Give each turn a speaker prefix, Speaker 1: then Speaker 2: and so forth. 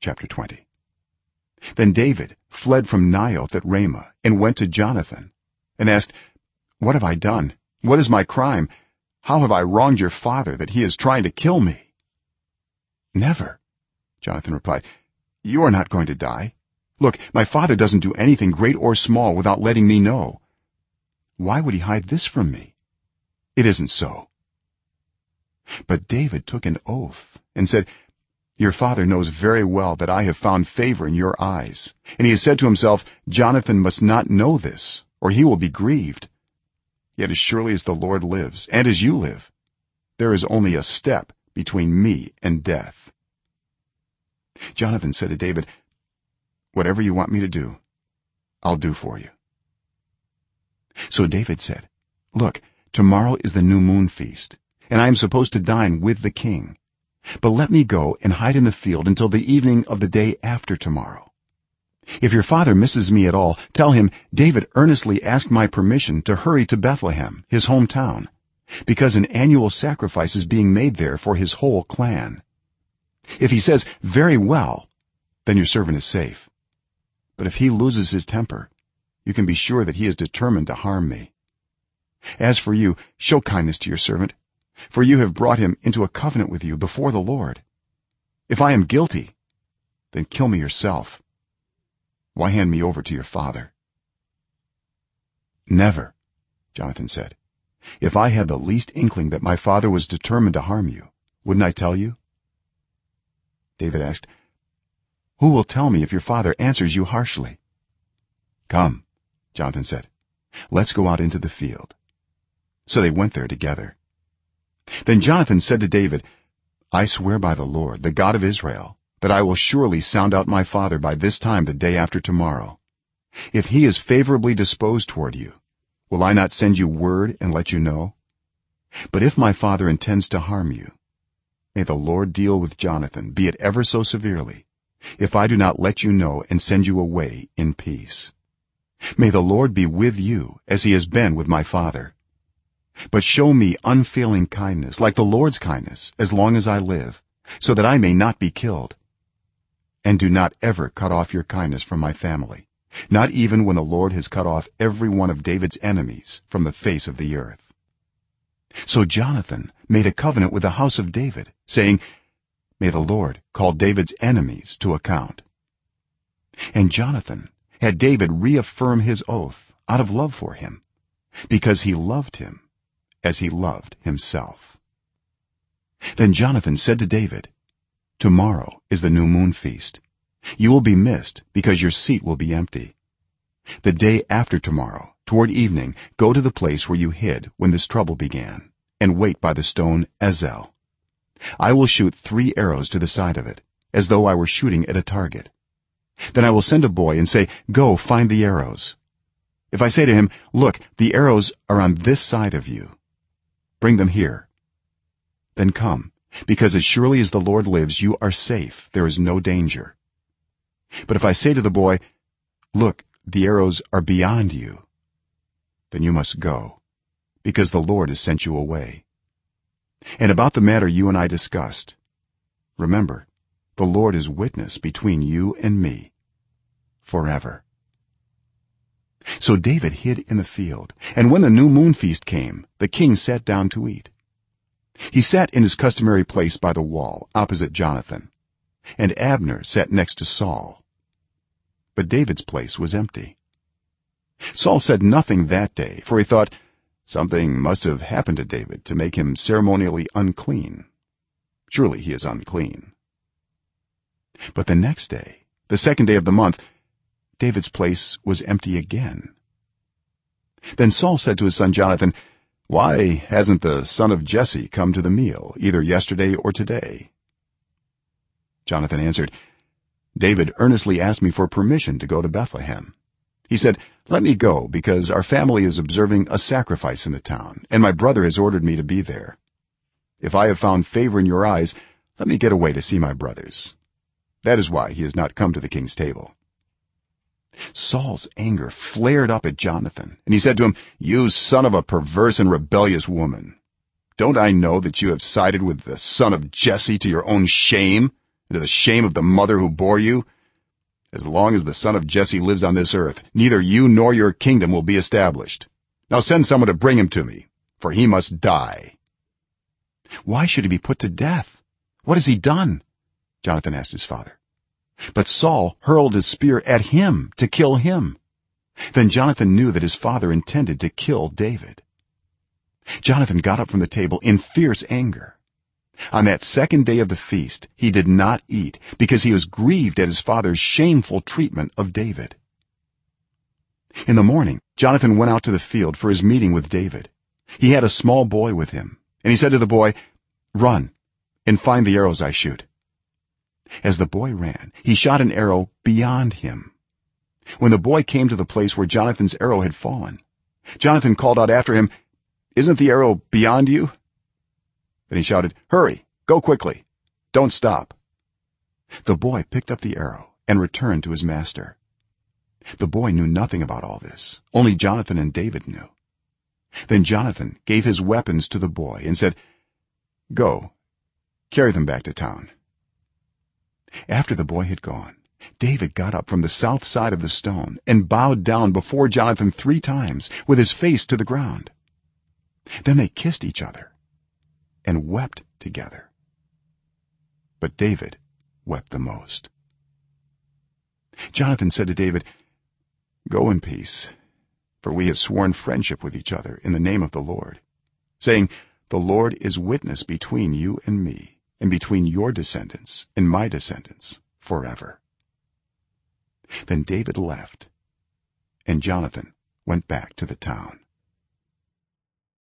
Speaker 1: chapter 20 then david fled from naioth at ramah and went to jonathan and asked what have i done? What is my crime? How have i wronged your father that he is trying to kill me? Never jonathan replied. You are not going to die. Look my father doesn't do anything great or small without letting me know. Why would he hide this from me? It isn't so. But david took an oath and said your father knows very well that i have found favor in your eyes. And he has said to himself jonathan must not know this or he will be grieved. Yet as surely as the lord lives and as you live there is only a step between me and death. Jonathan said to david whatever you want me to do i'll do for you. So david said look tomorrow is the new moon feast and i am supposed to dine with the king but let me go and hide in the field until the evening of the day after tomorrow. If your father misses me at all tell him david earnestly asked my permission to hurry to bethlehem his hometown because an annual sacrifice is being made there for his whole clan. If he says very well then your servant is safe. But if he loses his temper you can be sure that he is determined to harm me. As for you show kindness to your servant for you have brought him into a covenant with you before the lord. If i am guilty then kill me yourself. Why hand me over to your father? Never jonathan said. If i had the least inkling that my father was determined to harm you wouldn't i tell you? David asked who will tell me if your father answers you harshly? Come jonathan said. Let's go out into the field. So they went there together then jonathan said to david i swear by the lord the god of israel that i will surely sound out my father by this time the day after tomorrow. If he is favorably disposed toward you will i not send you word and let you know? But if my father intends to harm you may the lord deal with jonathan be it ever so severely if i do not let you know and send you away in peace. May the lord be with you as he has been with my father but show me unfailing kindness like the lord's kindness as long as i live so that i may not be killed. And do not ever cut off your kindness from my family not even when the lord has cut off every one of david's enemies from the face of the earth. So jonathan made a covenant with the house of david saying may the lord call david's enemies to account. And jonathan had david reaffirm his oath out of love for him because he loved him as he loved himself. Then jonathan said to david tomorrow is the new moon feast. You will be missed because your seat will be empty. The day after tomorrow toward evening go to the place where you hid when this trouble began and wait by the stone ezel. I will shoot 3 arrows to the side of it as though i were shooting at a target. Then i will send a boy and say go find the arrows if i say to him look the arrows are on this side of you bring them here. Then come because as surely as the lord lives you are safe. There is no danger. But if i say to the boy look the arrows are beyond you then you must go because the lord has sent you away. And about the matter you and i discussed remember the lord is witness between you and me forever so david hid in the field and when the new moon feast came the king sat down to eat. He sat in his customary place by the wall opposite jonathan and abner sat next to saul. But david's place was empty. Saul said nothing that day for he thought something must have happened to david to make him ceremonially unclean. Surely he is unclean. But the next day the second day of the month david's place was empty again. Then saul said to his son jonathan why hasn't the son of jesse come to the meal either yesterday or today? Jonathan answered david earnestly asked me for permission to go to bethlehem. He said let me go because our family is observing a sacrifice in the town and my brother has ordered me to be there. If i have found favor in your eyes let me get away to see my brothers. That is why he has not come to the king's table saul's anger flared up at jonathan and he said to him you son of a perverse and rebellious woman. Don't i know that you have sided with the son of jesse to your own shame and to the shame of the mother who bore you? As long as the son of jesse lives on this earth neither you nor your kingdom will be established. Now send someone to bring him to me for he must die. Why should he be put to death? What has he done? Jonathan asked his father but saul hurled his spear at him to kill him. Then jonathan knew that his father intended to kill david. Jonathan got up from the table in fierce anger. On that second day of the feast he did not eat because he was grieved at his father's shameful treatment of david. In the morning jonathan went out to the field for his meeting with david. He had a small boy with him and he said to the boy run and find the arrows i shoot as the boy ran he shot an arrow beyond him. When the boy came to the place where jonathan's arrow had fallen jonathan called out after him isn't the arrow beyond you? Then he shouted hurry go quickly. Don't stop. The boy picked up the arrow and returned to his master. The boy knew nothing about all this. Only jonathan and david knew. Then jonathan gave his weapons to the boy and said go carry them back to town after the boy had gone david got up from the south side of the stone and bowed down before jonathan 3 times with his face to the ground. Then they kissed each other and wept together. But david wept the most. Jonathan said to david go in peace for we have sworn friendship with each other in the name of the lord saying the lord is witness between you and me and between your descendants and my descendants forever. Then david left and jonathan went back to the town